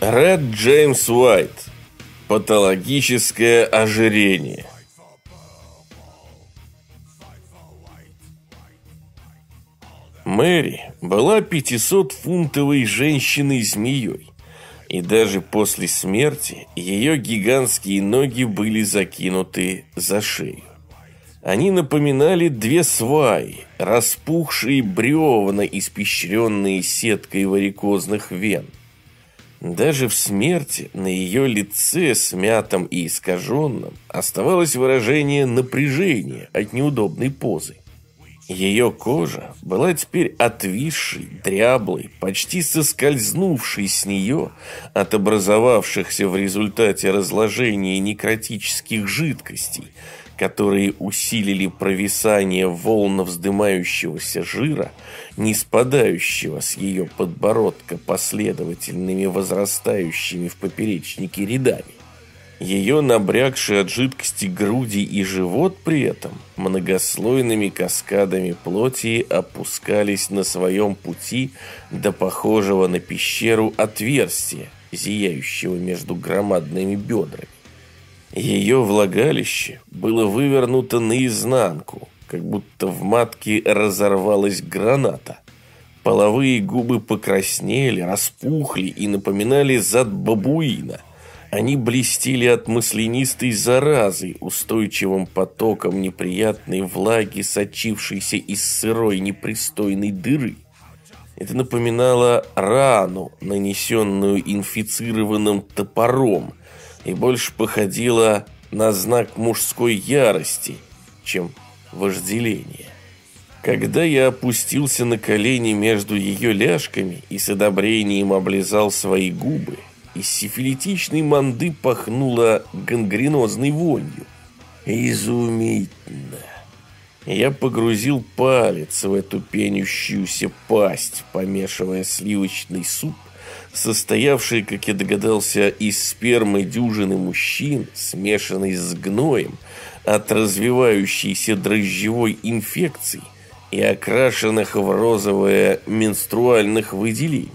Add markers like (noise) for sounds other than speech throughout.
Ред Джеймс Уайт. Патологическое ожирение. Мэри была 500-фунтовой женщиной-змеей, и даже после смерти ее гигантские ноги были закинуты за шею. Они напоминали две сваи, распухшие бревна, испещренные сеткой варикозных вен. Даже в смерти на ее лице, смятом и искаженном, оставалось выражение напряжения от неудобной позы. Ее кожа была теперь отвисшей, дряблой, почти соскользнувшей с нее от образовавшихся в результате разложения некротических жидкостей, которые усилили провисание волн вздымающегося жира, не спадающего с ее подбородка последовательными возрастающими в поперечнике рядами. Ее набрякшие от жидкости груди и живот при этом многослойными каскадами плоти опускались на своем пути до похожего на пещеру отверстия, зияющего между громадными бедрами. Ее влагалище было вывернуто наизнанку, как будто в матке разорвалась граната. Половые губы покраснели, распухли и напоминали зад бабуина – они блестели от маслянистой заразы, устойчивым потоком неприятной влаги, сочившейся из сырой непристойной дыры. Это напоминало рану, нанесенную инфицированным топором, и больше походило на знак мужской ярости, чем вожделение. Когда я опустился на колени между ее ляжками и с одобрением облизал свои губы, из сифилитичной манды пахнуло гангренозной вонью. Изумительно. Я погрузил палец в эту пенящуюся пасть, помешивая сливочный суп, состоявший, как я догадался, из спермы дюжины мужчин, смешанной с гноем, от развивающейся дрожжевой инфекции и окрашенных в розовое менструальных выделений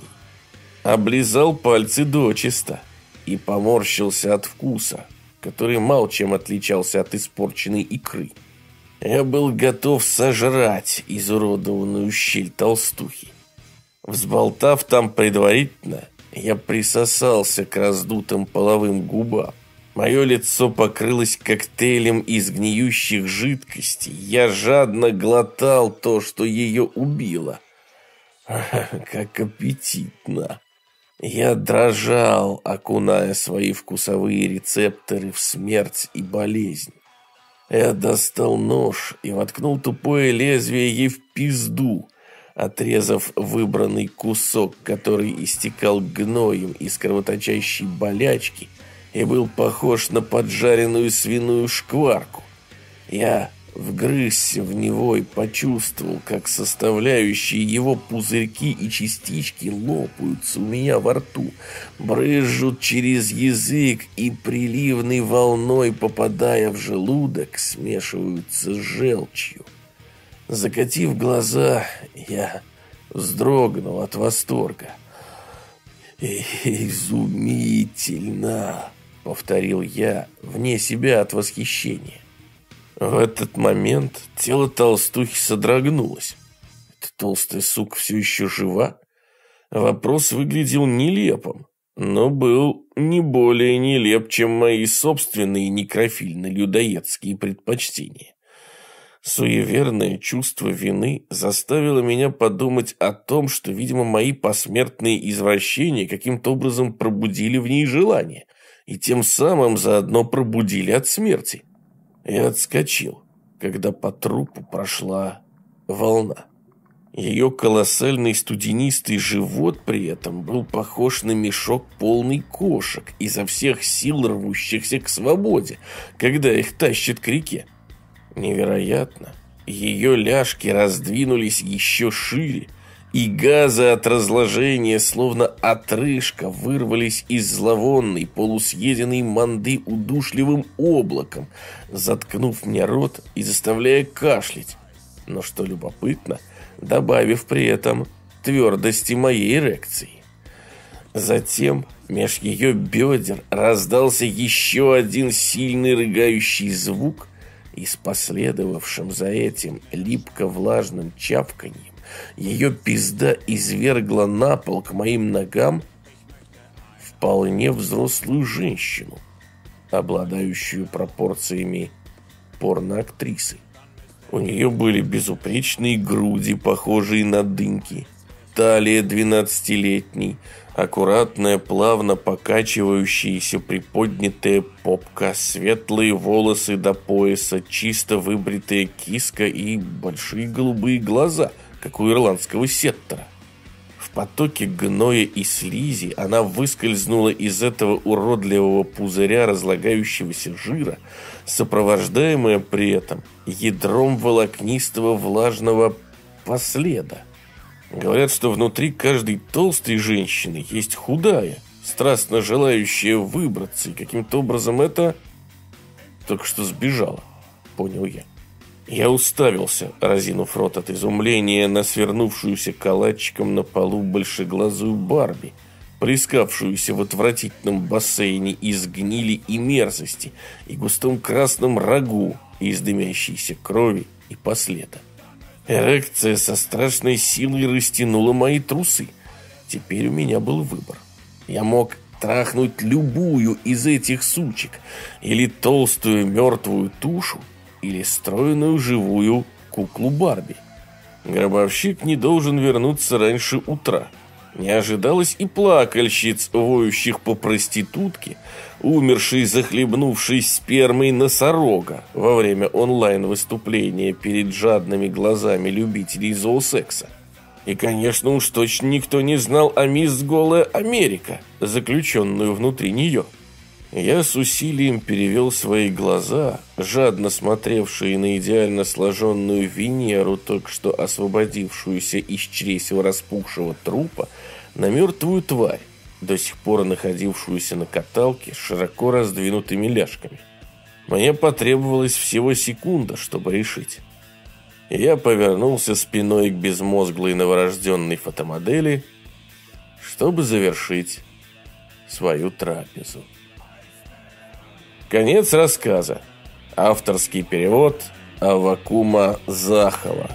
облизал пальцы дочисто и поморщился от вкуса, который мало чем отличался от испорченной икры. Я был готов сожрать изуродованную щель толстухи. Взболтав там предварительно, я присосался к раздутым половым губам. Мое лицо покрылось коктейлем из гниющих жидкостей. Я жадно глотал то, что ее убило. (laughs) Как аппетитно! Я дрожал, окуная свои вкусовые рецепторы в смерть и болезнь. Я достал нож и воткнул тупое лезвие ей в пизду, отрезав выбранный кусок, который истекал гноем из кровоточащей болячки и был похож на поджаренную свиную шкварку. Я вгрызся в него и почувствовал, как составляющие его пузырьки и частички лопаются у меня во рту, брызжут через язык и приливной волной, попадая в желудок, смешиваются с желчью. Закатив глаза, я вздрогнул от восторга. «Изумительно!» — повторил я, вне себя от восхищения. В этот момент тело толстухи содрогнулось. Эта толстая сука все еще жива? Вопрос выглядел нелепым, но был не более нелеп, чем мои собственные некрофильно-людоедские предпочтения. Суеверное чувство вины заставило меня подумать о том, что, видимо, мои посмертные извращения каким-то образом пробудили в ней желание и тем самым заодно пробудили от смерти и отскочил, когда по трупу прошла волна. Ее колоссальный студенистый живот при этом был похож на мешок полный кошек, изо всех сил рвущихся к свободе, когда их тащат к реке. Невероятно, ее ляжки раздвинулись еще шире, и газы от разложения, словно отрыжка, вырвались из зловонной, полусъеденной манды удушливым облаком, заткнув мне рот и заставляя кашлять. Но что любопытно, добавив при этом твердости моей эрекции. Затем меж ее бедер раздался еще один сильный рыгающий звук, и с последовавшим за этим липко-влажным чавканьем ее пизда извергла на пол к моим ногам вполне взрослую женщину, обладающую пропорциями порноактрисы. У нее были безупречные груди, похожие на дыньки, талия двенадцатилетней, аккуратная, плавно покачивающаяся приподнятая попка, светлые волосы до пояса, чисто выбритая киска и большие голубые глаза, как у ирландского сеттера. В потоке гноя и слизи она выскользнула из этого уродливого пузыря разлагающегося жира, сопровождаемая при этом ядром волокнистого влажного последа. Говорят, что внутри каждой толстой женщины есть худая, страстно желающая выбраться, и каким-то образом это только что сбежала, понял я. Я уставился, разинув рот от изумления, на свернувшуюся калачиком на полу большеглазую Барби, плескавшуюся в отвратительном бассейне из гнили и мерзости и густом красном рагу из дымящейся крови и последа. Эрекция со страшной силой растянула мои трусы. Теперь у меня был выбор. Я мог трахнуть любую из этих сучек, или толстую мертвую тушу, или стройную живую куклу Барби. Гробовщик не должен вернуться раньше утра. Не ожидалось и плакальщиц, воющих по проститутке, умершей, захлебнувшись спермой носорога во время онлайн-выступления перед жадными глазами любителей зоосекса. И, конечно, уж точно никто не знал о мисс Голая Америка, заключенную внутри нее. Я с усилием перевел свои глаза, жадно смотревшие на идеально сложенную Венеру, только что освободившуюся из чресел распухшего трупа, на мертвую тварь, до сих пор находившуюся на каталке с широко раздвинутыми ляжками. Мне потребовалось всего секунда, чтобы решить. Я повернулся спиной к безмозглой новорожденной фотомодели, чтобы завершить свою трапезу. Конец рассказа. Авторский перевод Авакума Захова.